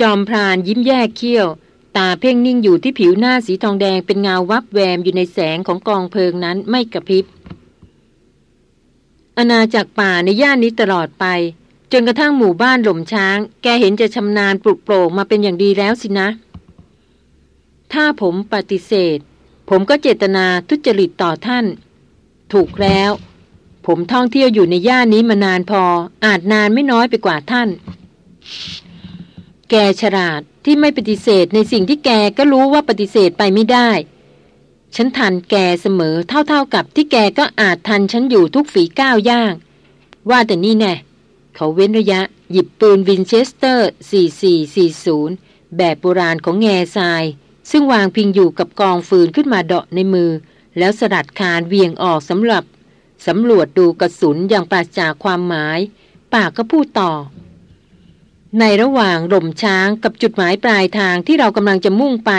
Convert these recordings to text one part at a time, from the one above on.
จอมพรานยิ้มแยกเขี้ยว ตาเพ่งนิ่งอยู่ที่ผิวหน้าสีทองแดงเป็นเงาวับแวมอยู่ในแสงของกองเพลิงนั้นไม่กระพริบอาณาจากป่าในย่านนี้ตลอดไป จนกระทั่งหมู่บ้านหล่มช้าง แกเห็นจะชำนาญปลุกโปร่งมาเป็นอย่างดีแล้วสินะ ถ้าผมปฏิเสธ ผมก็เจตนาทุจริตต่อท่าน ถูกแล้ว ผมท่องเที่ยวอยู่ในย่านนี้มานานพอ อาจนานไม่น้อยไปกว่าท่าน แกฉลาดที่ไม่ปฏิเสธในสิ่งที่แกก็รู้ว่าปฏิเสธไปไม่ได้ ฉันทันแกเสมอเท่าๆกับที่แกก็อาจทันฉันอยู่ทุกฝีก้าวย่าง ว่าแต่นี่แน่เขาเว้นระยะ หยิบปืนวินเชสเตอร์ 4440 แบบโบราณของแง่ทราย ซึ่งวางพิงอยู่กับกองฟืนขึ้นมาเดาะในมือ แล้วสลัดคานเวียงออกสำหรับสำรวจดูกระสุนอย่างปราศจากความหมาย ปากก็พูดต่อ ในระหว่างหล่มช้างกับจุดหมายปลายทางที่เรากำลังจะมุ่งไป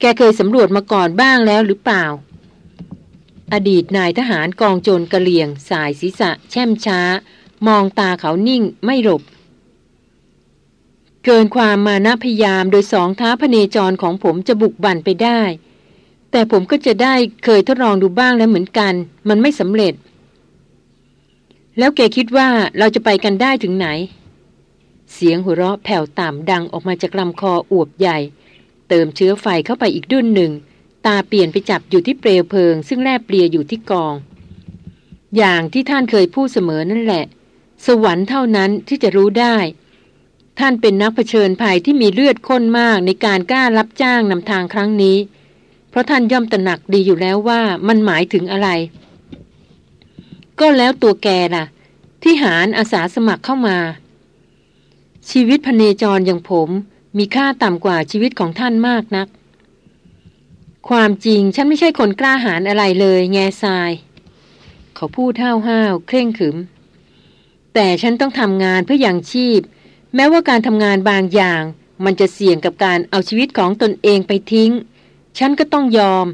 แกเคยสำรวจมาก่อนบ้างแล้วหรือเปล่า อดีตนายทหารกองโจรกระเลียง สายศีรษะ แช่มช้า มองตาเขานิ่งไม่หลบ เกินความมานะพยายามโดยสองท้าพเนจรของผมจะบุกบั่นไปได้ แต่ผมก็จะได้เคยทดลองดูบ้างแล้วเหมือนกัน มันไม่สำเร็จ แล้วแกคิดว่าเราจะไปกันได้ถึงไหน เสียงหัวเราะแผ่วต่ำดังออกมาจากลำคออวบใหญ่ เติมเชื้อไฟเข้าไปอีกดุนหนึ่ง ตาเปลี่ยนไปจับอยู่ที่เปลวเพลิง ซึ่งแลบเปลียอยู่ที่กอง อย่างที่ท่านเคยพูดเสมอนั่นแหละ สวรรค์เท่านั้นที่จะรู้ได้ ท่านเป็นนักเผชิญภัยที่มีเลือดข้นมากในการกล้ารับจ้างนำทางครั้งนี้ เพราะท่านย่อมตระหนักดีอยู่แล้วว่ามันหมายถึงอะไร ก็แล้วตัวแกล่ะ ที่หารอาสาสมัครเข้ามา ชีวิตพเนจรอย่างผมมีค่าต่ำกว่าชีวิตของท่านมากนัก ความจริงฉันไม่ใช่คนกล้าหาญอะไรเลย แง่ทราย เขาพูดห้าวห้าวเคร่งขึม แต่ฉันต้องทำงานเพื่ออย่างชีพ แม้ว่าการทำงานบางอย่าง มันจะเสี่ยงกับการเอาชีวิตของตนเองไปทิ้ง ฉันก็ต้องยอม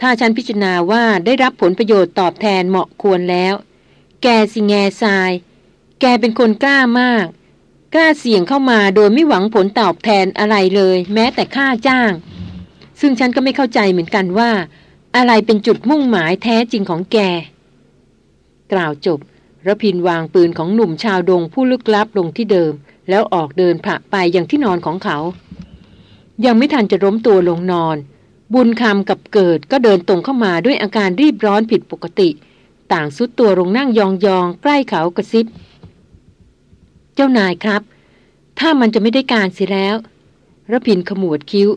ถ้าฉันพิจารณาว่าได้รับผลประโยชน์ตอบแทนเหมาะควรแล้ว แกสิแง่ทราย แกเป็นคนกล้ามาก กล้าเสี่ยงเข้ามาโดยไม่หวังผลตอบแทนอะไรเลย แม้แต่ค่าจ้าง ซึ่งฉันก็ไม่เข้าใจเหมือนกันว่า อะไรเป็นจุดมุ่งหมายแท้จริงของแก กล่าวจบระพินวางปืนของหนุ่มชาวดงผู้ลึกลับลงที่เดิม แล้วออกเดินผ่าไปอย่างที่นอนของเขา ยังไม่ทันจะล้มตัวลงนอน บุญคำกับเกิดก็เดินตรงเข้ามาด้วยอาการรีบร้อนผิดปกติ ต่างสุดตัวลงนั่งยองๆใกล้เขากระซิบ เจ้านายครับ ถ้ามันจะไม่ได้การเสียแล้วระพินขมวดคิ้ว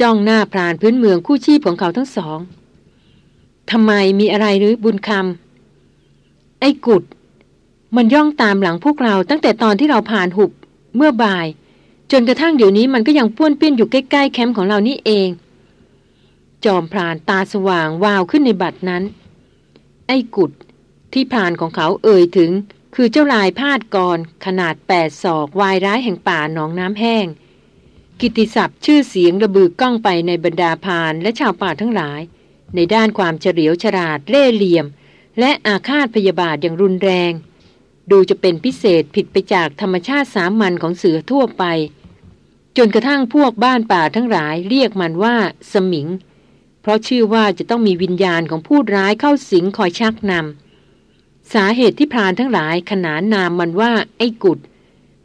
จ้องหน้าพรานพื้นเมืองคู่ชีพของเขาทั้งสองทำไมมีอะไรหรือบุญคำไอ้กุด มันย่องตามหลังพวกเราตั้งแต่ตอนที่เราผ่านหุบเมื่อบ่าย จนกระทั่งเดี๋ยวนี้มันก็ยังป้วนเปี้ยนอยู่ใกล้ๆแคมป์ของเรานี่เอง จอมพรานตาสว่างวาวขึ้นในบัดนั้น ไอ้กุดที่พรานของเขาเอ่ยถึง คือเจ้าลายพาดกรขนาดแปดศอกวายร้ายแห่งป่าหนองน้ำแห้ง กิติศัพท์ชื่อเสียงระบือก้องไปในบรรดาพานและชาวป่าทั้งหลาย ในด้านความเฉลียวฉลาดเล่เหลี่ยม และอาฆาตพยาบาทอย่างรุนแรง ดูจะเป็นพิเศษผิดไปจากธรรมชาติสามัญของเสือทั่วไป จนกระทั่งพวกบ้านป่าทั้งหลายเรียกมันว่า สมิง เพราะชื่อว่าจะต้องมีวิญญาณของผู้ร้ายเข้าสิงคอยชักนำ สาเหตุที่พรานทั้งหลายขนานนามมันว่าไอ้กุด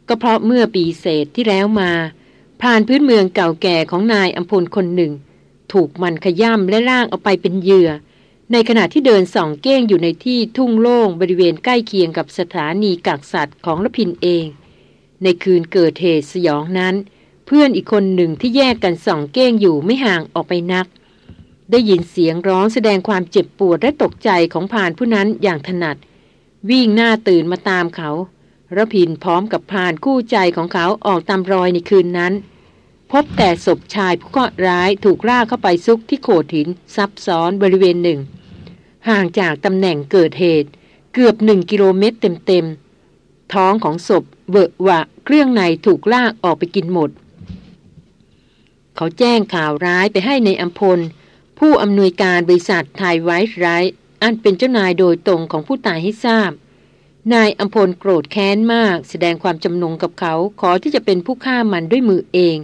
ก็เพราะเมื่อปีเศษที่แล้วมาพรานพื้นเมืองเก่าแก่ของนายอัมพลคนหนึ่ง ถูกมันขย่ำและล่างเอาไปเป็นเหยื่อ ในขณะที่เดินส่องเก้งอยู่ในที่ทุ่งโล่งบริเวณใกล้เคียงกับสถานีกักสัตว์ของละพินเอง ในคืนเกิดเหตุสยองนั้น เพื่อนอีกคนหนึ่งที่แยกกันส่องเก้งอยู่ไม่ห่างออกไปนัก ได้ยินเสียงร้องแสดงความเจ็บปวดและตกใจของพานผู้นั้นอย่างถนัด วิ่งหน้าตื่นมาตามเขาระพินพร้อมกับพานคู่ใจของเขาออกตามรอยในคืนนั้น พบแต่ศพชายผู้ก็ร้ายถูกล่าเข้าไปซุกที่โขดหินซับซ้อนบริเวณหนึ่ง ห่างจากตำแหน่งเกิดเหตุ เกือบหนึ่งกิโลเมตรเต็มๆ ท้องของศพเบอะวะเครื่องในถูกลากออกไปกินหมด เขาแจ้งข่าวร้ายไปให้ในอัมพลผู้อำนวยการบริษัทไทยไวท์ไรท์ อันเป็นเจ้านายโดยตรงของผู้ตายให้ทราบ นายอัมพลโกรธแค้นมาก แสดงความจำนงกับเขาขอที่จะเป็นผู้ฆ่ามันด้วยมือเอง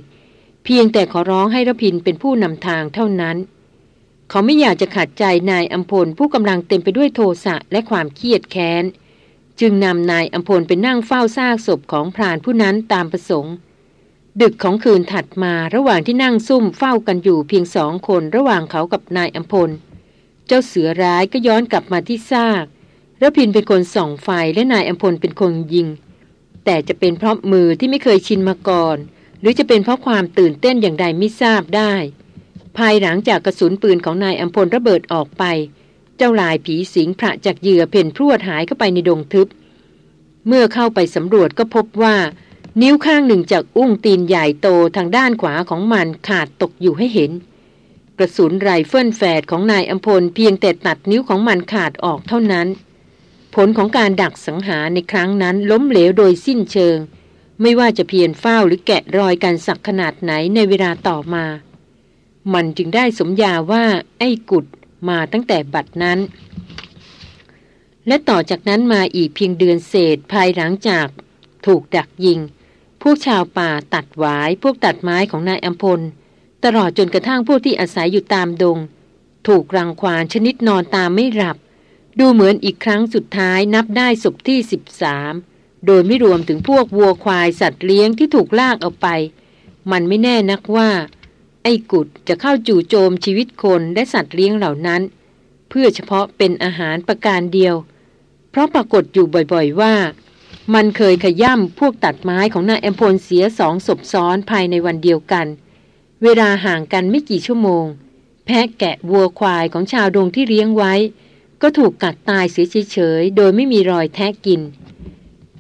เพียงแต่ขอร้องให้ระพินเป็นผู้นำทางเท่านั้น เขาไม่อยากจะขัดใจนายอัมพลผู้กำลังเต็มไปด้วยโทสะและความเครียดแค้น จึงนำนายอัมพลไปนั่งเฝ้าซากศพของพรานผู้นั้นตามประสงค์ดึกของคืนถัดมาระหว่างที่นั่งซุ่มเฝ้ากันอยู่เพียงสองคนระหว่างเขากับนายอัมพล เจ้าเสือร้ายก็ย้อนกลับมาที่ซากรพินทร์เป็นคนส่องไฟและนายอำพลเป็นคนยิง แต่จะเป็นเพราะมือที่ไม่เคยชินมาก่อน หรือจะเป็นเพราะความตื่นเต้นอย่างใดไม่ทราบได้ ภายหลังจากกระสุนปืนของนายอำพลระเบิดออกไป เจ้าลายผีสิงผละจากเหยื่อเผ่นพรวดหายเข้าไปในดงทึบ เมื่อเข้าไปสำรวจก็พบว่า นิ้วข้างหนึ่งจากอุ้งตีนใหญ่โตทางด้านขวาของมันขาดตกอยู่ให้เห็น กระสุนไรเฟิลแฝดของนายอำพลเพียงแต่ตัดนิ้วของมันขาดออกเท่านั้น ผลของการดักสังหารในครั้งนั้นล้มเหลวโดยสิ้นเชิง ไม่ว่าจะเพียรเฝ้าหรือแกะรอยการสักขนาดไหนในเวลาต่อมา มันจึงได้สมญาว่าไอ้กุดมาตั้งแต่บัดนั้น และต่อจากนั้นมาอีกเพียงเดือนเศษภายหลังจาก ถูกดักยิง พวกชาวป่าตัดหวายพวกตัดไม้ของนายอัมพล ตลอดจนกระทั่งพวกที่อาศัยอยู่ตามดง ถูกรังควานชนิดนอนตามไม่หลับ ดูเหมือนอีกครั้งสุดท้ายนับได้ศพที่ 13 โดยไม่รวมถึงพวกวัวควายสัตว์เลี้ยงที่ถูกลากเอาไป มันไม่แน่นักว่า ไอ้กุดจะเข้าจู่โจมชีวิตคนและสัตว์เลี้ยงเหล่านั้น เพื่อเฉพาะเป็นอาหารประการเดียว เพราะปรากฏอยู่บ่อยๆว่า มันเคยขย่ำพวกตัดไม้ของนายแอมพลเสียสองศพซ้อนภายในวันเดียวกันเเวลาห่างกันไม่กี่ชั่วโมง แพะแกะวัวควายของชาวดงที่เลี้ยงไว้ ก็ถูกกัดตายเสียเฉยๆโดยไม่มีรอยแทะกิน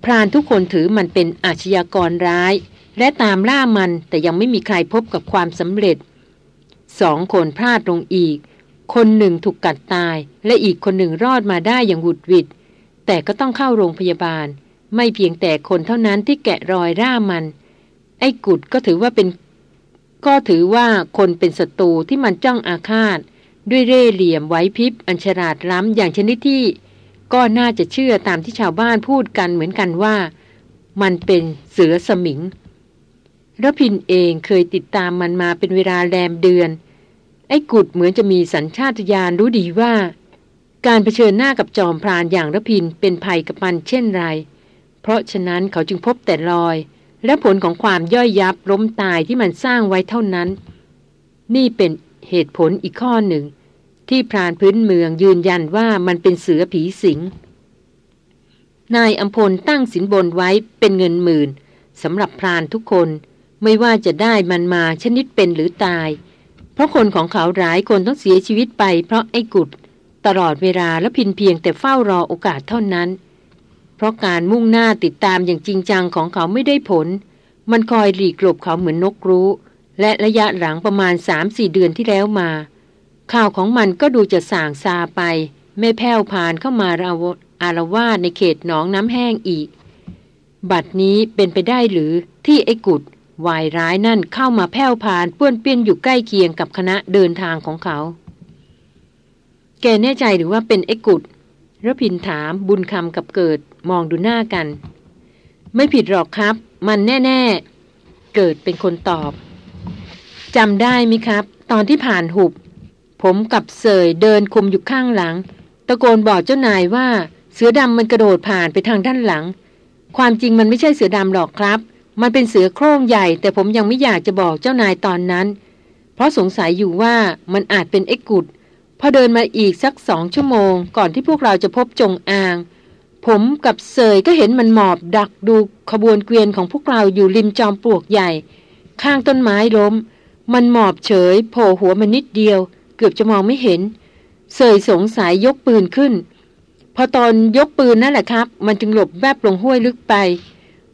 พรานทุกคนถือมันเป็นอาชญากรร้าย และตามล่ามันแต่ยังไม่มีใครพบกับความสำเร็จสองคนพลาดลงอีก คนหนึ่งถูกกัดตาย และอีกคนหนึ่งรอดมาได้อย่างหุดหวิด แต่ก็ต้องเข้าโรงพยาบาล ไม่เพียงแต่คนเท่านั้นที่แกะรอยร่ามัน ไอ้กุดก็ถือว่าเป็น ก็ถือว่าคนเป็นศัตรูที่มันจ้องอาฆาต ด้วยเร่เหลี่ยมไว้พริบอันฉลาดล้ำอย่างชนิดที่ ก็น่าจะเชื่อตามที่ชาวบ้านพูดกันเหมือนกันว่า มันเป็นเสือสมิงระพินเองเคยติดตามมันมาเป็นเวลาแรมเดือน ไอ้กุดเหมือนจะมีสัญชาตญาณรู้ดีว่า การเผชิญหน้ากับจอมพรานอย่างระพินเป็นภัยกับมันเช่นไร เพราะฉะนั้นเขาจึงพบแต่รอย และผลของความย่อยยับล้มตายที่มันสร้างไว้เท่านั้น นี่เป็นเหตุผลอีกข้อหนึ่ง ที่พรานพื้นเมืองยืนยันว่ามันเป็นเสือผีสิง นายอัมพลตั้งสินบนไว้เป็นเงินหมื่นสำหรับพรานทุกคนไม่ว่าจะได้มันมาชนิดเป็นหรือตาย เพราะคนของเขาหลายคนต้องเสียชีวิตไปเพราะไอ้กุด ตลอดเวลาและพินเพียงแต่เฝ้ารอโอกาสเท่านั้น เพราะการมุ่งหน้าติดตามอย่างจริงจังของเขาไม่ได้ผล มันคอยหลีกหลบเขาเหมือนนกรู้ และระยะหลังประมาณสามสี่เดือนที่แล้วมา ข่าวของมันก็ดูจะส่างซาไป ไม่แผ่วพานเข้ามาราอารวาสในเขตหนองน้ำแห้งอีก บัดนี้เป็นไปได้หรือที่ไอ้กุดวายร้ายนั่นเข้ามาแผ่วพานป้วนเปี้ยนอยู่ใกล้เคียงกับคณะเดินทางของเขา แกแน่ใจหรือว่าเป็นไอ้กุด ระพินถามบุญคำกับเกิดมองดูหน้ากัน ไม่ผิดหรอกครับ มันแน่ ๆ เกิดเป็นคนตอบจำได้มิครับ ตอนที่ผ่านหุบ ผมกับเสยเดินคุมอยู่ข้างหลัง ตะโกนบอกเจ้านายว่า เสือดำมันกระโดดผ่านไปทางด้านหลัง ความจริงมันไม่ใช่เสือดำหรอกครับ มันเป็นเสือโคร่งใหญ่ แต่ผมยังไม่อยากจะบอกเจ้านายตอนนั้น เพราะสงสัยอยู่ว่ามันอาจเป็นเอ็กกุด พอเดินมาอีกสักสองชั่วโมง ก่อนที่พวกเราจะพบจงอาง ผมกับเสยก็เห็นมันหมอบดักดูขบวนเกวียนของพวกเราอยู่ริมจอมปลวกใหญ่ ข้างต้นไม้ล้ม มันหมอบเฉยโผล่หัวมันนิดเดียว เกือบจะมองไม่เห็น เสยสงสัยยกปืนขึ้น พอตอนยกปืนนั่นแหละครับ มันจึงหลบแวบลงห้วยลึกไป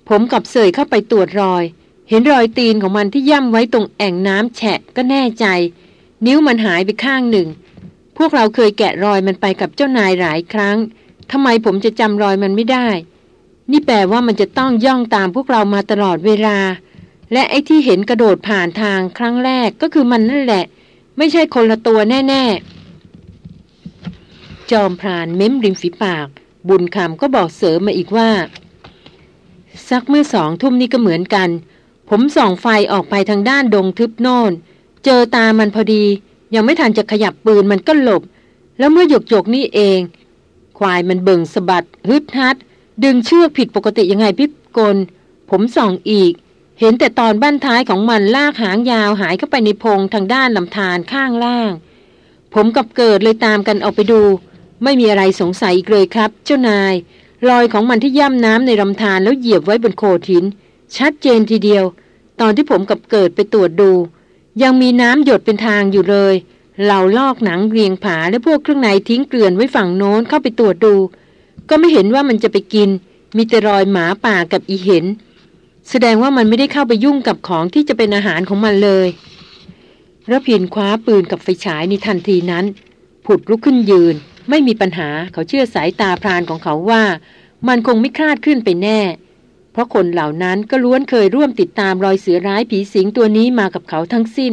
ผมกับเสยเข้าไปตรวจรอย เห็นรอยตีนของมันที่ย่ำไว้ตรงแอ่งน้ำแฉะก็แน่ใจ นิ้วมันหายไปข้างหนึ่ง พวกเราเคยแกะรอยมันไปกับเจ้านายหลายครั้งทำไมผมจะจำรอยมันไม่ได้ นี่แปลว่ามันจะต้องย่องตามพวกเรามาตลอดเวลา และไอ้ที่เห็นกระโดดผ่านทางครั้งแรกก็คือมันนั่นแหละ ไม่ใช่คนละตัวแน่ ๆ จอมพรานเม้มริมฝีปาก บุญคำก็บอกเสริมมาอีกว่า สักเมื่อสองทุ่มนี้ก็เหมือนกัน ผมส่องไฟออกไปทางด้านดงทึบโน่น เจอตามันพอดี ยังไม่ทันจะขยับปืนมันก็หลบ แล้วเมื่อหยกหยกนี่เอง ควายมันเบิ่งสะบัดฮึดฮัด ดึงเชือกผิดปกติยังไงพิกล ผมส่องอีก เห็นแต่ตอนบ้านท้ายของมันลากหางยาวหายเข้าไปในพงทางด้านลำธารข้างล่าง ผมกับเกิดเลยตามกันออกไปดู ไม่มีอะไรสงสัยอีกเลยครับ เจ้านาย รอยของมันที่ย่ำน้ำในลำธารแล้วเหยียบไว้บนโขดหิน ชัดเจนทีเดียว ตอนที่ผมกับเกิดไปตรวจดู ยังมีน้ำหยดเป็นทางอยู่เลย เราลอกหนังเรียงผาและพวกเครื่องในทิ้งเกลื่อนไว้ฝั่งโน้นเข้าไปตรวจดู ก็ไม่เห็นว่ามันจะไปกิน มีแต่รอยหมาป่ากับอีเห็น แสดงว่ามันไม่ได้เข้าไปยุ่งกับของที่จะเป็นอาหารของมันเลยระพินคว้าปืนกับไฟฉายในทันทีนั้น ผุดลุกขึ้นยืน ไม่มีปัญหาเขาเชื่อสายตาพรานของเขาว่า มันคงไม่คลาดขึ้นไปแน่ เพราะคนเหล่านั้นก็ล้วนเคยร่วมติดตามรอยเสือร้ายผีสิงตัวนี้มากับเขาทั้งสิ้น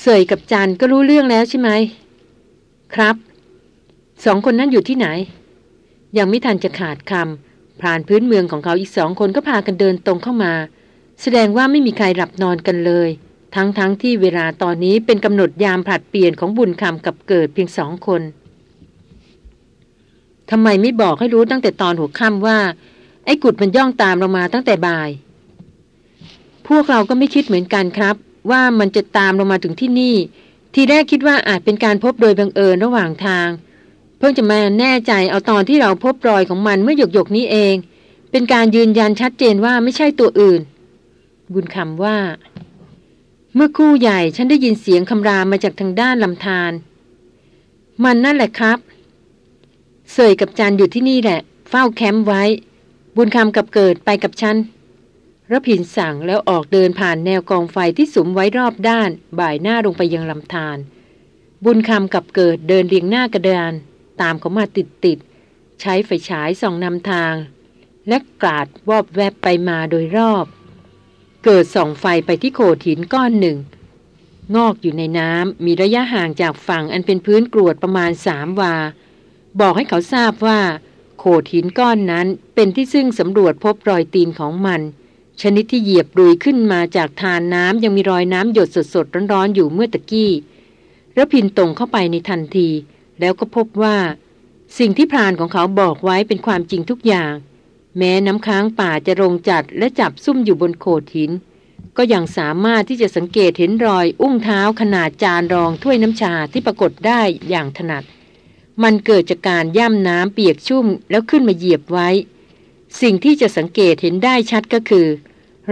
เสยกับจันก็รู้เรื่องแล้วใช่ไหม ครับ สองคนนั้นอยู่ที่ไหน ยังไม่ทันจะขาดคำพรานพื้นเมืองของเขาอีกสองคนก็พากันเดินตรงเข้ามา แสดงว่าไม่มีใครหลับนอนกันเลย ทั้งๆทที่เวลาตอนนี้เป็นกำหนดยามผลัดเปลี่ยนของบุญคำกับเกิดเพียงสองคนทำไมไม่บอกให้รู้ตั้งแต่ตอนหัวค่ำว่า ไอ้กุดมันย่องตามเรามาตั้งแต่บ่าย พวกเราก็ไม่คิดเหมือนกันครับ ว่ามันจะตามเรามาถึงที่นี่ ทีแรกคิดว่าอาจเป็นการพบโดยบังเอิญระหว่างทาง เพิ่งจะมาแน่ใจเอาตอนที่เราพบรอยของมันเมื่อหยกหยกนี้เอง เป็นการยืนยันชัดเจนว่าไม่ใช่ตัวอื่น บุญคำว่า เมื่อคู่ใหญ่ฉันได้ยินเสียงคำรามมาจากทางด้านลำธารมันนั่นแหละครับเสยกับจันอยู่ที่นี่แหละ เฝ้าแคมป์ไว้ บุญคำกับเกิดไปกับฉันรพินสั่งแล้วออกเดินผ่านแนวกองไฟที่สุมไว้รอบด้าน บ่ายหน้าลงไปยังลำธารบุญคำกับเกิดเดินเรียงหน้ากระดาน ตามเขามาติดติดใช้ไฟฉายส่องนำทาง และกราดวอบแวบไปมาโดยรอบ เกิดส่องไฟไปที่โขดหินก้อนหนึ่ง งอกอยู่ในน้ำมีระยะห่างจากฝั่งอันเป็นพื้นกรวดประมาณสามวา บอกให้เขาทราบว่า โขดหินก้อนนั้นเป็นที่ซึ่งสำรวจพบรอยตีนของมัน ชนิดที่เหยียบดุยขึ้นมาจากทานน้ำยังมีรอยน้ำหยดสดๆร้อนๆอยู่เมื่อตะกี้ระพินตรงเข้าไปในทันที แล้วก็พบว่า สิ่งที่พรานของเขาบอกไว้เป็นความจริงทุกอย่าง แม้น้ำค้างป่าจะรงจัดและจับซุ่มอยู่บนโขดหิน ก็ยังสามารถที่จะสังเกตเห็นรอยอุ้งเท้าขนาดจานรองถ้วยน้ำชาที่ปรากฏได้อย่างถนัด มันเกิดจากการย่ำน้ำเปียกชุ่มแล้วขึ้นมาเหยียบไว้ สิ่งที่จะสังเกตเห็นได้ชัดก็คือ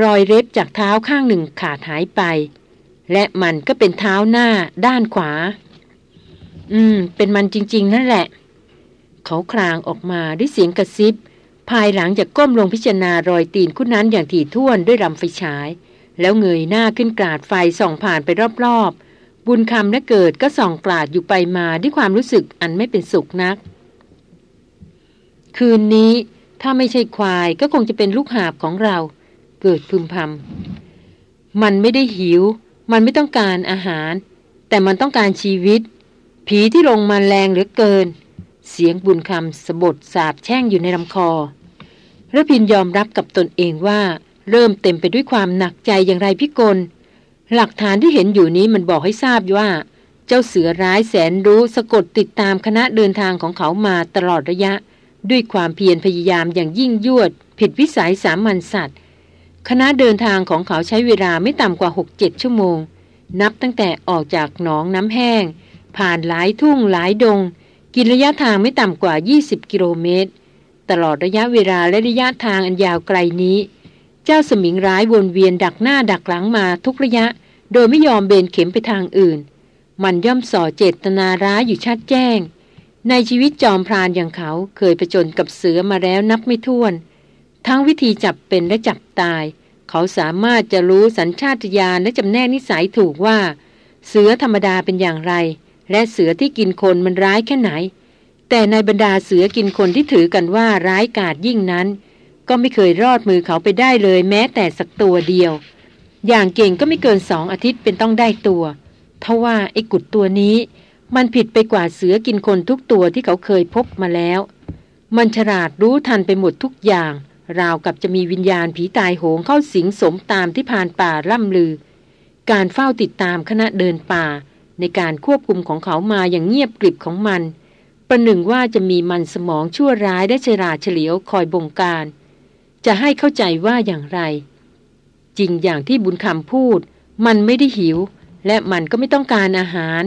รอยเล็บจากเท้าข้างหนึ่งขาดหายไป และมันก็เป็นเท้าหน้าด้านขวา อืม เป็นมันจริง ๆ นั่นแหละ เขาคลางออกมาด้วยเสียงกระซิบ ภายหลังจากก้มลงพิจารณารอยตีนคู่นั้นอย่างถี่ถ้วนด้วยลำไฟฉาย แล้วเงยหน้าขึ้นกราดไฟส่องผ่านไปรอบๆ บุญคำและเกิดก็ส่องกราดอยู่ไปมาด้วยความรู้สึกอันไม่เป็นสุขนัก คืนนี้ถ้าไม่ใช่ควายก็คงจะเป็นลูกหาบของเรา เกิดพึมพำมันไม่ได้หิว มันไม่ต้องการอาหาร แต่มันต้องการชีวิต ผีที่ลงมาแรงเหลือเกิน เสียงบุญคำสะบดสาบแช่งอยู่ในลำคอระพินยอมรับกับตนเองว่า เริ่มเต็มไปด้วยความหนักใจอย่างไรพิกล หลักฐานที่เห็นอยู่นี้มันบอกให้ทราบว่า เจ้าเสือร้ายแสนรู้สะกดติดตามคณะเดินทางของเขามาตลอดระยะ ด้วยความเพียรพยายามอย่างยิ่งยวด ผิดวิสัยสามัญสัตว์ คณะเดินทางของเขาใช้เวลาไม่ต่ำกว่า 6-7 ชั่วโมง นับตั้งแต่ออกจากหนองน้ำแห้ง ผ่านหลายทุ่งหลายดง กินระยะทางไม่ต่ำกว่า 20 กิโลเมตร ตลอดระยะเวลาและระยะทางอันยาวไกลนี้ เจ้าสมิงร้ายวนเวียนดักหน้าดักหลังมาทุกระยะ โดยไม่ยอมเบนเข็มไปทางอื่น มันย่อมส่อเจตนาร้ายอยู่ชัดแจ้ง ในชีวิตจอมพรานอย่างเขาเคยประจนกับเสือมาแล้วนับไม่ถ้วน ทั้งวิธีจับเป็นและจับตาย เขาสามารถจะรู้สัญชาตญาณและจำแนกนิสัยถูกว่า เสือธรรมดาเป็นอย่างไร และเสือที่กินคนมันร้ายแค่ไหน แต่ในบรรดาเสือกินคนที่ถือกันว่าร้ายกาจยิ่งนั้น ก็ไม่เคยรอดมือเขาไปได้เลยแม้แต่สักตัวเดียว อย่างเก่งก็ไม่เกินสองอาทิตย์เป็นต้องได้ตัวทว่าไอ้กุดตัวนี้ มันผิดไปกว่าเสือกินคนทุกตัวที่เขาเคยพบมาแล้ว มันฉลาดรู้ทันไปหมดทุกอย่าง ราวกับจะมีวิญญาณผีตายโหงเข้าสิงสมตามที่ผ่านป่าล่ำลือ การเฝ้าติดตามคณะเดินป่า ในการควบคุมของเขามาอย่างเงียบกริบของมัน ประหนึ่งว่าจะมีมันสมองชั่วร้ายได้ฉลาดเฉลียวคอยบงการ จะให้เข้าใจว่าอย่างไร จริงอย่างที่บุญคำพูด มันไม่ได้หิว และมันก็ไม่ต้องการอาหาร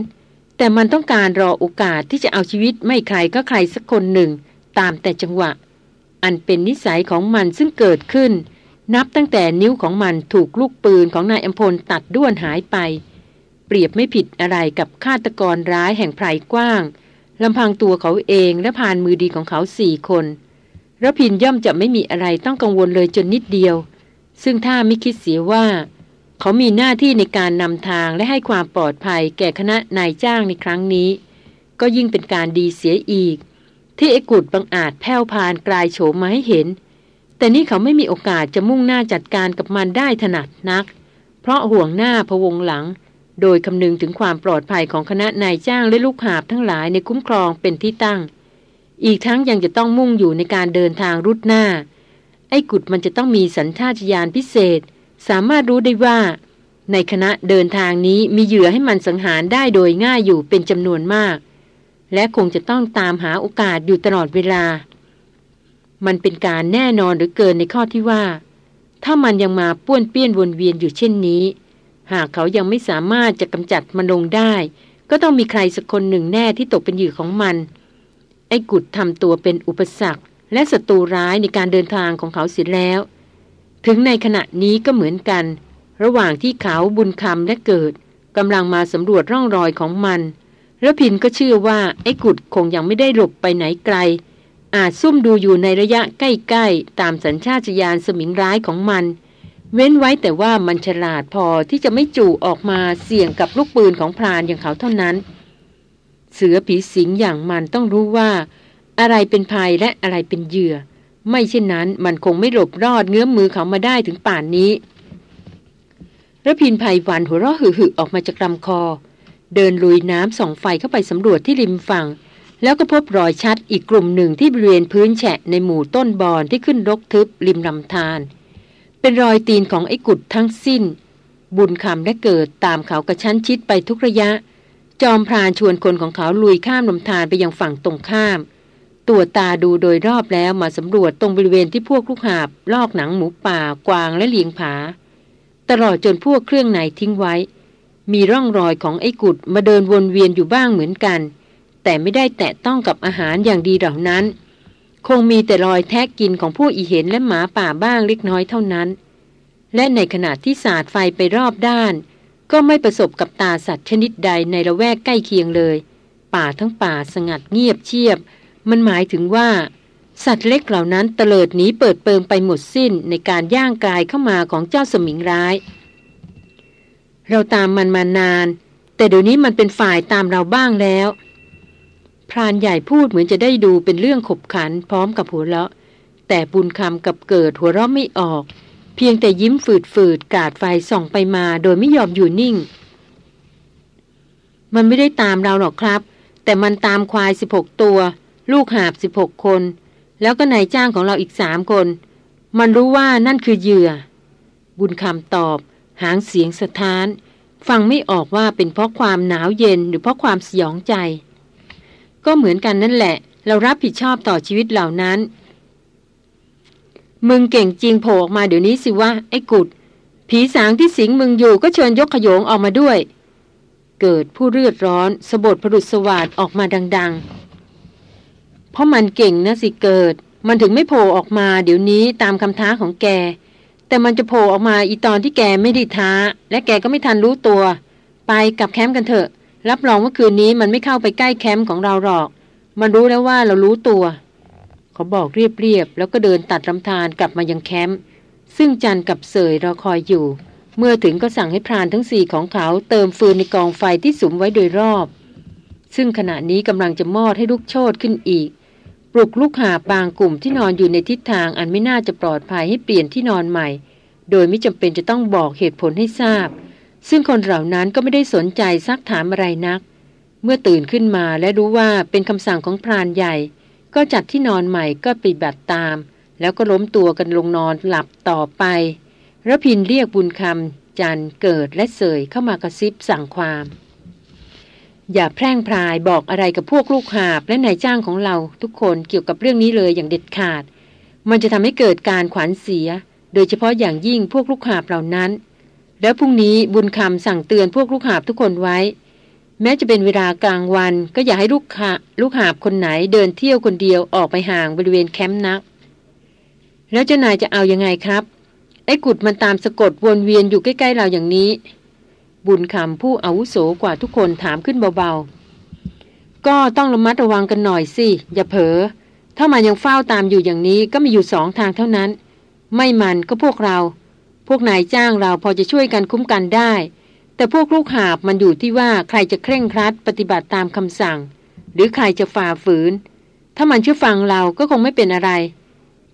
แต่มันต้องการรอโอกาสที่จะเอาชีวิตไม่ใครก็ใครสักคนหนึ่ง ตามแต่จังหวะ อันเป็นนิสัยของมันซึ่งเกิดขึ้น นับตั้งแต่นิ้วของมันถูกลูกปืนของนายอัมพลตัดด้วนหายไป เปรียบไม่ผิดอะไรกับฆาตกรร้ายแห่งไพรกว้างลำพังตัวเขาเองและพานมือดีของเขาสี่คน ระพินย่อมจะไม่มีอะไรต้องกังวลเลยจนนิดเดียว ซึ่งถ้าไม่คิดเสียว่า เขามีหน้าที่ในการนำทางและให้ความปลอดภัยแก่คณะนายจ้างในครั้งนี้ ก็ยิ่งเป็นการดีเสียอีก ที่ไอ้กุดบังอาจแผ่วพานกลายโฉมมาให้เห็น แต่นี่เขาไม่มีโอกาสจะมุ่งหน้าจัดการกับมันได้ถนัดนัก เพราะห่วงหน้าพวงหลัง โดยคำนึงถึงความปลอดภัยของคณะนายจ้างและลูกหาบทั้งหลายในคุ้มครองเป็นที่ตั้ง อีกทั้งยังจะต้องมุ่งอยู่ในการเดินทางรุดหน้า ไอ้กุดมันจะต้องมีสัญชาตญาณพิเศษ สามารถรู้ได้ว่า ในคณะเดินทางนี้มีเหยื่อให้มันสังหารได้โดยง่ายอยู่เป็นจำนวนมาก และคงจะต้องตามหาโอกาสอยู่ตลอดเวลา มันเป็นการแน่นอนหรือเกินในข้อที่ว่า ถ้ามันยังมาป้วนเปี้ยนวนเวียนอยู่เช่นนี้ หากเขายังไม่สามารถจะกำจัดมันลงได้ ก็ต้องมีใครสักคนหนึ่งแน่ที่ตกเป็นเหยื่อของมัน อ้กุดทำตัวเป็นอุปสรรค และศัตรูร้ายในการเดินทางของเขาเสียแล้ว ถึงในขณะนี้ก็เหมือนกัน ระหว่างที่เขาบุญคำและเกิดกำลังมาสำรวจร่องรอยของมันระพินก็เชื่อว่าไอ้กุดคงยังไม่ได้หลบไปไหนไกล อาจซุ่มดูอยู่ในระยะใกล้ๆ ตามสัญชาตญาณสมิงร้ายของมัน เว้นไว้แต่ว่ามันฉลาดพอที่จะไม่จู่ออกมาเสี่ยงกับลูกปืนของพรานอย่างเขาเท่านั้น เสือผีสิงอย่างมันต้องรู้ว่า อะไรเป็นภัยและอะไรเป็นเหยื่อ ไม่เช่นนั้นมันคงไม่หลบรอดเงื้อมมือเขามาได้ถึงป่านนี้ระพินภัยวันหัวเราะหึ่ๆออกมาจากลำคอ เดินลุยน้ำส่องไฟเข้าไปสำรวจที่ริมฝั่ง แล้วก็พบรอยชัดอีกกลุ่มหนึ่งที่บริเวณพื้นแฉะในหมู่ต้นบอนที่ขึ้นรกทึบริมลำธารเป็นรอยตีนของไอ้กุดทั้งสิ้น บุญคำและเกิดตามเขากระชั้นชิดไปทุกระยะ จอมพรานชวนคนของเขาลุยข้ามลำธารไปยังฝั่งตรงข้าม ตัวตาดูโดยรอบแล้วมาสำรวจตรงบริเวณที่พวกลูกหาบ ลอกหนังหมูป่า กวางและเลียงผา ตลอดจนพวกเครื่องไหนทิ้งไว้ มีร่องรอยของไอ้กุดมาเดินวนเวียนอยู่บ้างเหมือนกัน แต่ไม่ได้แตะต้องกับอาหารอย่างดีเหล่านั้น คงมีแต่รอยแทะกินของผู้อีเห็นและหมาป่าบ้างเล็กน้อยเท่านั้น และในขณะที่สาดไฟไปรอบด้าน ก็ไม่ประสบกับตาสัตว์ชนิดใดในละแวกใกล้เคียงเลย ป่าทั้งป่าสงัดเงียบเชียบ มันหมายถึงว่า สัตว์เล็กเหล่านั้นเตลิดหนีเปิดเปิงไปหมดสิ้นในการย่างกายเข้ามาของเจ้าสมิงร้าย เราตามมันมานาน แต่เดี๋ยวนี้มันเป็นฝ่ายตามเราบ้างแล้วพรานใหญ่พูดเหมือนจะได้ดูเป็นเรื่องขบขันพร้อมกับหัวเราะ แต่บุญคำกับเกิดหัวเราะไม่ออก เพียงแต่ยิ้มฝืดๆกาดไฟส่องไปมาโดยไม่ยอมอยู่นิ่ง มันไม่ได้ตามเราหรอกครับ แต่มันตามควายสิบหกตัว ลูกหาบสิบหกคน แล้วก็นายจ้างของเราอีกสามคน มันรู้ว่านั่นคือเหยื่อ บุญคำตอบ หางเสียงสะท้าน ฟังไม่ออกว่าเป็นเพราะความหนาวเย็นหรือเพราะความสยองใจ ก็เหมือนกันนั่นแหละ เรารับผิดชอบต่อชีวิตเหล่านั้น มึงเก่งจริงโผล่ออกมาเดี๋ยวนี้สิวะไอ้กุด ผีสางที่สิงมึงอยู่ก็เชิญยกขยงออกมาด้วย เกิดผู้เลือดร้อนสบดผดุสวาดออกมาดัง ๆ เพราะมันเก่งนะสิเกิด มันถึงไม่โผล่ออกมาเดี๋ยวนี้ตามคำท้าของแก แต่มันจะโผล่ออกมาอีตอนที่แกไม่ได้ท้า และแกก็ไม่ทันรู้ตัว ไปกับแคมป์กันเถอะ รับรองว่าคืนนี้มันไม่เข้าไปใกล้แคมป์ของเราหรอก มันรู้แล้วว่าเรารู้ตัว เขาบอกเรียบๆแล้วก็เดินตัดลำธารกลับมายังแคมป์ซึ่งจันกับเสยรอคอยอยู่ เมื่อถึงก็สั่งให้พรานทั้งสี่ของเขาเติมฟืนในกองไฟที่สุมไว้โดยรอบ ซึ่งขณะนี้กำลังจะมอดให้ลุกโชนขึ้นอีก ปลุกลูกหาบางกลุ่มที่นอนอยู่ในทิศทางอันไม่น่าจะปลอดภัยให้เปลี่ยนที่นอนใหม่ โดยไม่จำเป็นจะต้องบอกเหตุผลให้ทราบ ซึ่งคนเหล่านั้นก็ไม่ได้สนใจซักถามอะไรนัก เมื่อตื่นขึ้นมาและรู้ว่าเป็นคำสั่งของพรานใหญ่ ก็จัดที่นอนใหม่ก็ปฏิบัติตาม แล้วก็ล้มตัวกันลงนอนหลับต่อไประพินเรียกบุญคำจันเกิดและเสยเข้ามากระซิบสั่งความ อย่าแพร่งพรายบอกอะไรกับพวกลูกหาบและนายจ้างของเราทุกคนเกี่ยวกับเรื่องนี้เลยอย่างเด็ดขาด มันจะทำให้เกิดการขวัญเสีย โดยเฉพาะอย่างยิ่งพวกลูกหาบเหล่านั้น แล้วพรุ่งนี้บุญคำสั่งเตือนพวกลูกหาบทุกคนไว้ แม้จะเป็นเวลากลางวัน ก็อย่าให้ลูกหาลูกหาบคนไหนเดินเที่ยวคนเดียวออกไปห่างบริเวณแคมป์นัก แล้วเจ้านายจะเอายังไงครับ ไอ้กุดมันตามสะกดวนเวียนอยู่ใกล้ๆเราอย่างนี้ บุญคำผู้อาวุโสกว่าทุกคนถามขึ้นเบาๆ ก็ต้องระมัดระวังกันหน่อยสิ อย่าเผลอถ้ามันยังเฝ้าตามอยู่อย่างนี้ก็มีอยู่สองทางเท่านั้น ไม่มันก็พวกเรา พวกนายจ้างเราพอจะช่วยกันคุ้มกันได้ แต่พวกลูกหาบมันอยู่ที่ว่าใครจะเคร่งครัดปฏิบัติตามคำสั่ง หรือใครจะฝ่าฝืน ถ้ามันเชื่อฟังเราก็คงไม่เป็นอะไร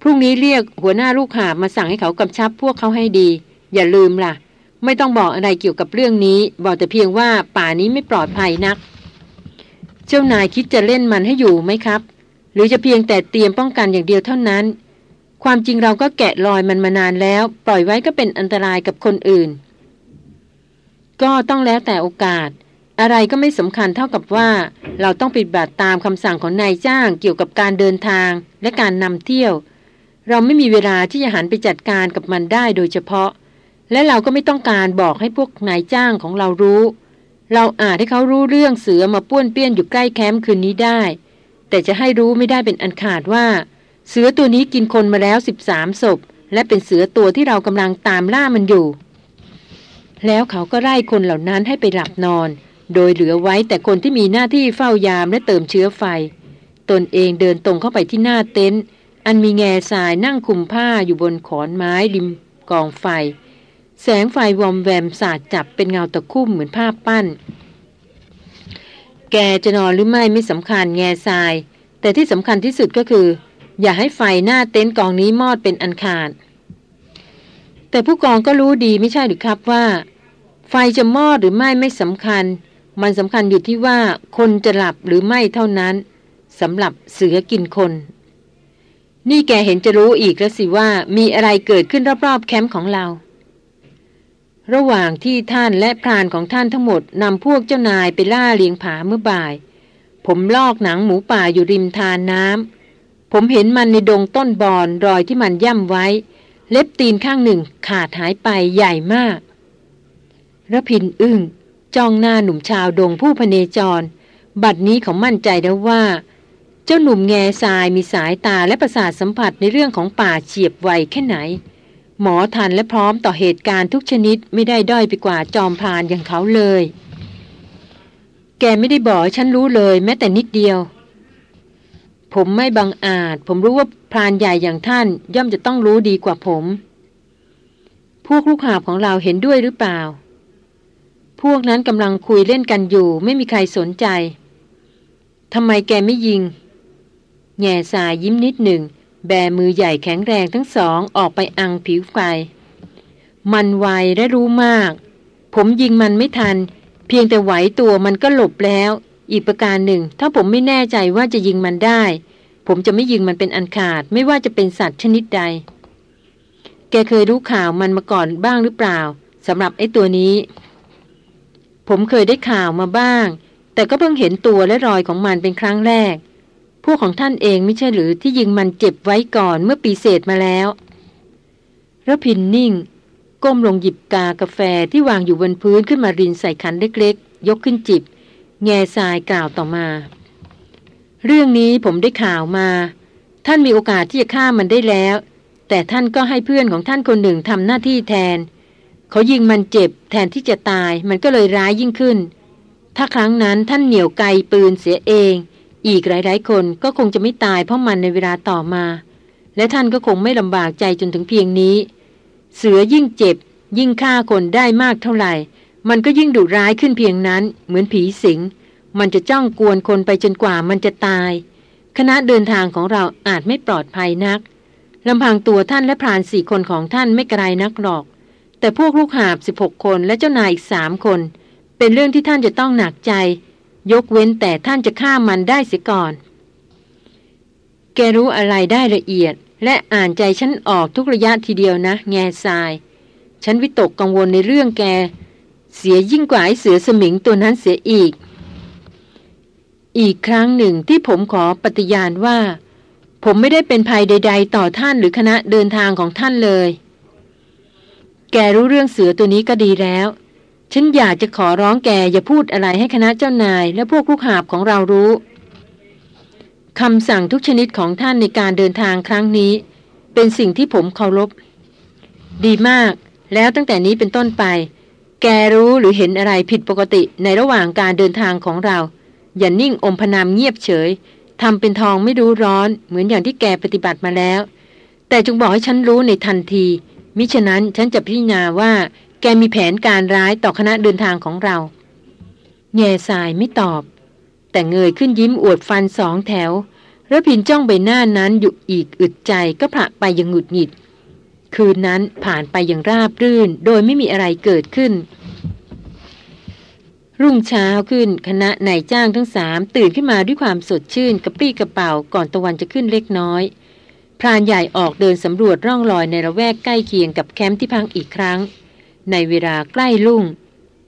พรุ่งนี้เรียกหัวหน้าลูกหาบมาสั่งให้เขากำชับพวกเขาให้ดี อย่าลืมล่ะ ไม่ต้องบอกอะไรเกี่ยวกับเรื่องนี้ บอกแต่เพียงว่าป่านี้ไม่ปลอดภัยนัก เจ้านายคิดจะเล่นมันให้อยู่ไหมครับ หรือจะเพียงแต่เตรียมป้องกันอย่างเดียวเท่านั้น ความจริงเราก็แกะรอยมันมานานแล้ว ปล่อยไว้ก็เป็นอันตรายกับคนอื่น ก็ต้องแล้วแต่โอกาส อะไรก็ไม่สำคัญเท่ากับว่า เราต้องปฏิบัติตามคำสั่งของนายจ้างเกี่ยวกับการเดินทางและการนำเที่ยว เราไม่มีเวลาที่จะหันไปจัดการกับมันได้โดยเฉพาะ และเราก็ไม่ต้องการบอกให้พวกนายจ้างของเรารู้ เราอาจให้เขารู้เรื่องเสือมาป้วนเปี้ยนอยู่ใกล้แคมป์คืนนี้ได้ แต่จะให้รู้ไม่ได้เป็นอันขาดว่า เสือตัวนี้กินคนมาแล้วสิบสามศพและเป็นเสือตัวที่เรากำลังตามล่ามันอยู่ แล้วเขาก็ไล่คนเหล่านั้นให้ไปหลับนอน โดยเหลือไว้แต่คนที่มีหน้าที่เฝ้ายามและเติมเชื้อไฟ ตนเองเดินตรงเข้าไปที่หน้าเต็นท์อันมีแง่ทรายนั่งคุมผ้าอยู่บนขอนไม้ริมกองไฟ แสงไฟวอมแวมสาดจับเป็นเงาตะคุ่มเหมือนภาพปั้น แกจะนอนหรือไม่ไม่สำคัญแง่ทราย แต่ที่สำคัญที่สุดก็คือ อย่าให้ไฟหน้าเต็นท์กองนี้มอดเป็นอันขาด แต่ผู้กองก็รู้ดีไม่ใช่หรือครับว่า ไฟจะมอดหรือไม่ไม่สำคัญ มันสำคัญอยู่ที่ว่าคนจะหลับหรือไม่เท่านั้นสำหรับเสือกินคน นี่แกเห็นจะรู้อีกแล้วสิว่ามีอะไรเกิดขึ้นรอบๆแคมป์ของเรา ระหว่างที่ท่านและพรานของท่านทั้งหมดนำพวกเจ้านายไปล่าเลียงผาเมื่อบ่าย ผมลอกหนังหมูป่าอยู่ริมทานน้ำผมเห็นมันในดงต้นบอนรอยที่มันย่ำไว้ เล็บตีนข้างหนึ่งขาดหายไปใหญ่มากระพินอึง้งจ้องหน้าหนุ่มชาวดงผู้พเนจร บัดนี้เขามั่นใจแล้วว่า เจ้าหนุ่มแง่ทรายมีสายตาและประสาทสัมผัสในเรื่องของป่าเฉียบไวแค่ไหน หมอทันและพร้อมต่อเหตุการณ์ทุกชนิดไม่ได้ด้อยไปกว่าจอมพานอย่างเขาเลย แกไม่ได้บอกฉันรู้เลยแม้แต่นิดเดียว ผมไม่บังอาจ ผมรู้ว่าพรานใหญ่อย่างท่าน ย่อมจะต้องรู้ดีกว่าผม พวกลูกหาบของเราเห็นด้วยหรือเปล่า พวกนั้นกำลังคุยเล่นกันอยู่ ไม่มีใครสนใจทำไมแกไม่ยิง แง่สายยิ้มนิดหนึ่ง แบมือใหญ่แข็งแรงทั้งสองออกไปอังผิวไฟ มันไวและรู้มาก ผมยิงมันไม่ทัน เพียงแต่ไหวตัวมันก็หลบแล้ว อีกประการหนึ่ง ถ้าผมไม่แน่ใจว่าจะยิงมันได้ ผมจะไม่ยิงมันเป็นอันขาด ไม่ว่าจะเป็นสัตว์ชนิดใด แกเคยรู้ข่าวมันมาก่อนบ้างหรือเปล่าสำหรับไอ้ตัวนี้ ผมเคยได้ข่าวมาบ้าง แต่ก็เพิ่งเห็นตัวและรอยของมันเป็นครั้งแรก พวกของท่านเองไม่ใช่หรือที่ยิงมันเจ็บไว้ก่อนเมื่อปีเศษมาแล้วระพินนิ่ง ก้มลงหยิบกากาแฟที่วางอยู่บนพื้นขึ้นมารินใส่ขันเล็กๆ ยกขึ้นจิบ แง่ทรายกล่าวต่อมา เรื่องนี้ผมได้ข่าวมา ท่านมีโอกาสที่จะฆ่ามันได้แล้ว แต่ท่านก็ให้เพื่อนของท่านคนหนึ่งทำหน้าที่แทน เขายิงมันเจ็บแทนที่จะตายมันก็เลยร้ายยิ่งขึ้น ถ้าครั้งนั้นท่านเหนี่ยวไกปืนเสียเอง อีกหลายๆ คนก็คงจะไม่ตายเพราะมันในเวลาต่อมา และท่านก็คงไม่ลำบากใจจนถึงเพียงนี้ เสือยิ่งเจ็บ ยิ่งฆ่าคนได้มากเท่าไหร่ มันก็ยิ่งดุร้ายขึ้นเพียงนั้น เหมือนผีสิง มันจะจ้องกวนคนไปจนกว่ามันจะตาย คณะเดินทางของเราอาจไม่ปลอดภัยนักลำพังตัวท่านและพรานสี่คนของท่านไม่ไกลนักหรอก แต่พวกลูกหาบสิบหกคนและเจ้านายอีกสามคน เป็นเรื่องที่ท่านจะต้องหนักใจ ยกเว้นแต่ท่านจะฆ่ามันได้เสียก่อน แกรู้อะไรได้ละเอียด และอ่านใจฉันออกทุกระยะทีเดียวนะ แง่ทราย ฉันวิตกกังวลในเรื่องแก เสียยิ่งกว่าไอเสือสมิงตัวนั้นเสียอีก อีกครั้งหนึ่งที่ผมขอปฏิญาณว่า ผมไม่ได้เป็นภัยใด ๆ ต่อท่านหรือคณะเดินทางของท่านเลย แกรู้เรื่องเสือตัวนี้ก็ดีแล้ว ฉันอยากจะขอร้องแกอย่าพูดอะไรให้คณะเจ้านาย และพวกลูกหาบของเรารู้คำสั่งทุกชนิดของท่านในการเดินทางครั้งนี้ เป็นสิ่งที่ผมเคารพ ดีมาก แล้วตั้งแต่นี้เป็นต้นไป แกรู้หรือเห็นอะไรผิดปกติในระหว่างการเดินทางของเรา อย่านิ่งอมพนามเงียบเฉยทำเป็นทองไม่รู้ร้อน เหมือนอย่างที่แกปฏิบัติมาแล้ว แต่จงบอกให้ฉันรู้ในทันที มิฉะนั้นฉันจะพิจารณาว่า แกมีแผนการร้ายต่อคณะเดินทางของเรา แง่สายไม่ตอบ แต่เงยขึ้นยิ้มอวดฟันสองแถวระพินจ้องใบหน้านั้นอยู่อีกอึดใจก็ผละไปย่างหงุดหงิด คืนนั้นผ่านไปอย่างราบรื่น โดยไม่มีอะไรเกิดขึ้น รุ่งเช้าขึ้นคณะนายจ้างทั้งสามตื่นขึ้นมาด้วยความสดชื่นกระปรี้กระเป๋าก่อนตะวันจะขึ้นเล็กน้อย พรานใหญ่ออกเดินสำรวจร่องรอยในระแวกใกล้เคียงกับแคมป์ที่พังอีกครั้ง ในเวลาใกล้ลุ่ง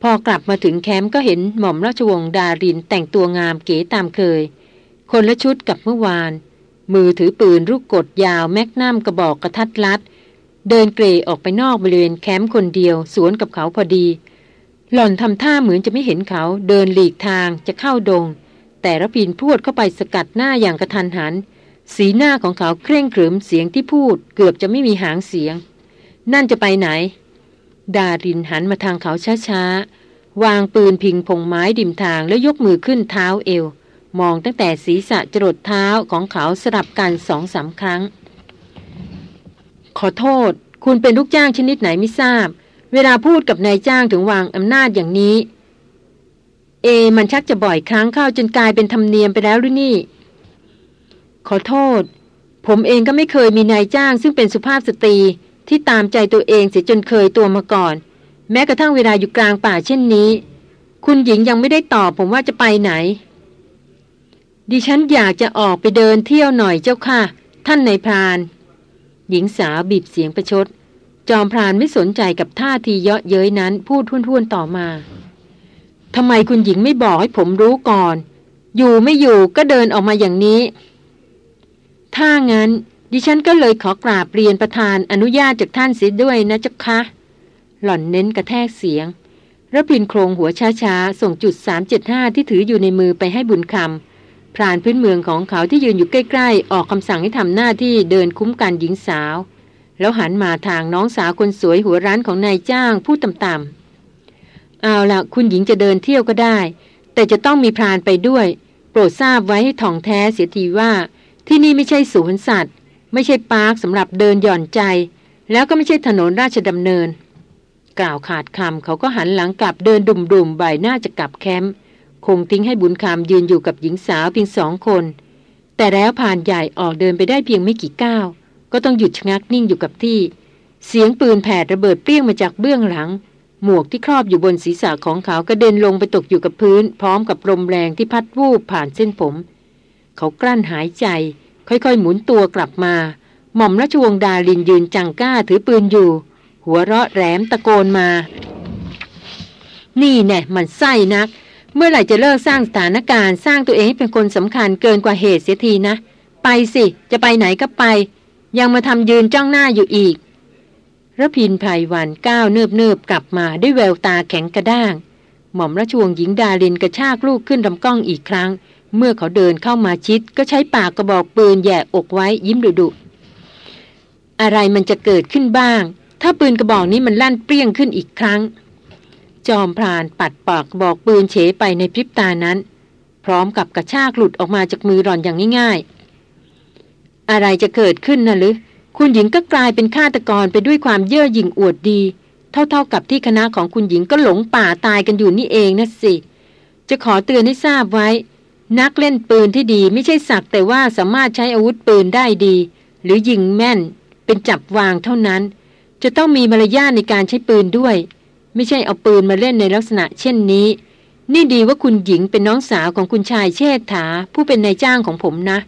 พอกลับมาถึงแคมป์ก็เห็นหม่อมราชวงศ์ดารินแต่งตัวงามเก๋ตามเคย คนละชุดกับเมื่อวาน มือถือปืนลูกกดยาวแมกนัมกระบอกกระทัดรัด เดินเกรออกไปนอกบริเวณแคมป์คนเดียว สวนกับเขาพอดี หล่อนทำท่าเหมือนจะไม่เห็นเขาเดินหลีกทางจะเข้าดง แต่ระพินพูดเข้าไปสกัดหน้าอย่างกระทันหัน สีหน้าของเขาเคร่งขรึมเสียงที่พูด เกือบจะไม่มีหางเสียง นั่นจะไปไหน ดารินหันมาทางเขาช้าๆวางปืนพิงพงไม้ดิมทางแล้วยกมือขึ้นเท้าเอว มองตั้งแต่ศีรษะจรดเท้าของเขาสลับกันสองสาครั้ง ขอโทษ คุณเป็นลูกจ้างชนิดไหนไม่ทราบ เวลาพูดกับนายจ้างถึงวางอำนาจอย่างนี้ เอ มันชักจะบ่อยครั้งเข้าจนกลายเป็นธรรมเนียมไปแล้วหรือนี่ ขอโทษ ผมเองก็ไม่เคยมีนายจ้าง ซึ่งเป็นสุภาพสตรีที่ตามใจตัวเองเสียจนเคยตัวมาก่อน แม้กระทั่งเวลาอยู่กลางป่าเช่นนี้ คุณหญิงยังไม่ได้ตอบผมว่าจะไปไหน ดิฉันอยากจะออกไปเดินเที่ยวหน่อยเจ้าค่ะ ท่านนายพราน หญิงสาวบีบเสียงประชด จอมพรานไม่สนใจกับท่าทีเยาะเย้ยนั้นพูดทุ่นๆต่อมาทำไมคุณหญิงไม่บอกให้ผมรู้ก่อน อยู่ไม่อยู่ก็เดินออกมาอย่างนี้ ถ้างั้น ดิฉันก็เลยขอกราบเรียนประธานอนุญาตจากท่านเสียด้วยนะเจ้าคะ หล่อนเน้นกระแทกเสียงระพินโครงหัวช้าๆ ส่งจุด 375 ที่ถืออยู่ในมือไปให้บุญคำ พรานพื้นเมืองของเขาที่ยืนอยู่ใกล้ ๆ ออกคำสั่งให้ทำหน้าที่เดินคุ้มกันหญิงสาว แล้วหันมาทางน้องสาวคนสวยหัวร้านของนายจ้างพูดต่ำๆเอาละคุณหญิงจะเดินเที่ยวก็ได้ แต่จะต้องมีพรานไปด้วย โปรดทราบไว้ให้ท่องแท้เสียทีว่า ที่นี่ไม่ใช่สวนสัตว์ ไม่ใช่ปาร์คสำหรับเดินหย่อนใจ แล้วก็ไม่ใช่ถนนราชดำเนิน กล่าวขาดคำเขาก็หันหลังกลับเดินดุ่มๆใบหน้าจะกลับแคมป์ คงทิ้งให้บุญคำยืนอยู่กับหญิงสาวเพียงสองคน แต่แล้วผ่านใหญ่ออกเดินไปได้เพียงไม่กี่ก้าว ก็ต้องหยุดชะงักนิ่งอยู่กับที่ เสียงปืนแผดระเบิดเปรี้ยงมาจากเบื้องหลัง หมวกที่ครอบอยู่บนศีรษะของเขากระเด็นลงไปตกอยู่กับพื้น พร้อมกับลมแรงที่พัดวูบผ่านเส้นผม เขากลั้นหายใจ ค่อยๆ หมุนตัวกลับมา หม่อมราชวงศ์ดาลินยืนจังก้าถือปืนอยู่ หัวเราะแหลมตะโกนมา นี่แน่มันไส้นัก เมื่อไหร่จะเลิกสร้างสถานการณ์สร้างตัวเองให้เป็นคนสำคัญเกินกว่าเหตุเสียทีนะ ไปสิ จะไปไหนก็ไป ยังมาทำยืนจ้องหน้าอยู่อีกระพินภัยวันก้าวเนิบเนิบกลับมาด้วยแววตาแข็งกระด้าง หม่อมราชวงศ์หญิงดาลินกระชากลูกขึ้นลำกล้องอีกครั้ง เมื่อเขาเดินเข้ามาชิด ก็ใช้ปากกระบอกปืนแย่อกไว้ยิ้มดุดุอะไรมันจะเกิดขึ้นบ้าง ถ้าปืนกระบอกนี้มันลั่นเปรี้ยงขึ้นอีกครั้ง จอมพรานปัดปากบอกปืนเฉไปในพริบตานั้น พร้อมกับกระชากหลุดออกมาจากมือหล่อนอย่างง่าย ๆ อะไรจะเกิดขึ้นนะหรือ คุณหญิงก็กลายเป็นฆาตกรไปด้วยความเย่อหยิ่งอวดดี เท่าๆกับที่คณะของคุณหญิงก็หลงป่าตายกันอยู่นี่เองนะสิ จะขอเตือนให้ทราบไว้ นักเล่นปืนที่ดีไม่ใช่สักแต่ว่าสามารถใช้อาวุธปืนได้ดี หรือยิงแม่น เป็นจับวางเท่านั้น จะต้องมีมารยาทในการใช้ปืนด้วย ไม่ใช่เอาปืนมาเล่นในลักษณะเช่นนี้ นี่ดีว่าคุณหญิงเป็นน้องสาวของคุณชายเชษฐา ผู้เป็นนายจ้างของผมนะ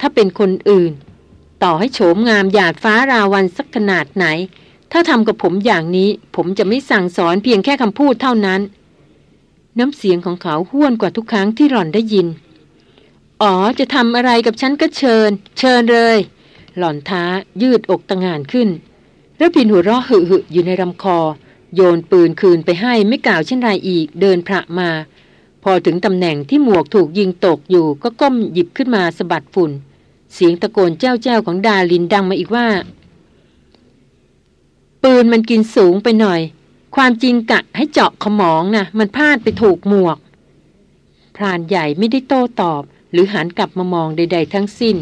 ถ้าเป็นคนอื่น ต่อให้โฉมงามหยาดฟ้าราวันสักขนาดไหน ถ้าทำกับผมอย่างนี้ ผมจะไม่สั่งสอนเพียงแค่คำพูดเท่านั้น น้ำเสียงของเขาห้วนกว่าทุกครั้งที่หล่อนได้ยิน อ๋อจะทำอะไรกับฉันก็เชิญ เชิญเลย หล่อนท้ายืดอกตะงานขึ้น แล้วพินหัวเราะหึหึอยู่ในลำคอ โยนปืนคืนไปให้ไม่กล่าวเช่นไรอีกเดินพระมา พอถึงตำแหน่งที่หมวกถูกยิงตกอยู่ก็ก้มหยิบขึ้นมาสะบัดฝุ่น เสียงตะโกนเจ้าเจ้าของดาลินดังมาอีกว่า ปืนมันกินสูงไปหน่อย ความจริงกะให้เจาะขมองนะมันพลาดไปถูกหมวก พรานใหญ่ไม่ได้โต้ตอบ หรือหันกลับมามองใด ๆ ทั้งสิ้น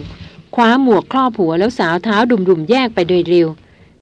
คว้าหมวกครอบหัวแล้วสาวเท้าดุมๆแยกไปโดยเร็ว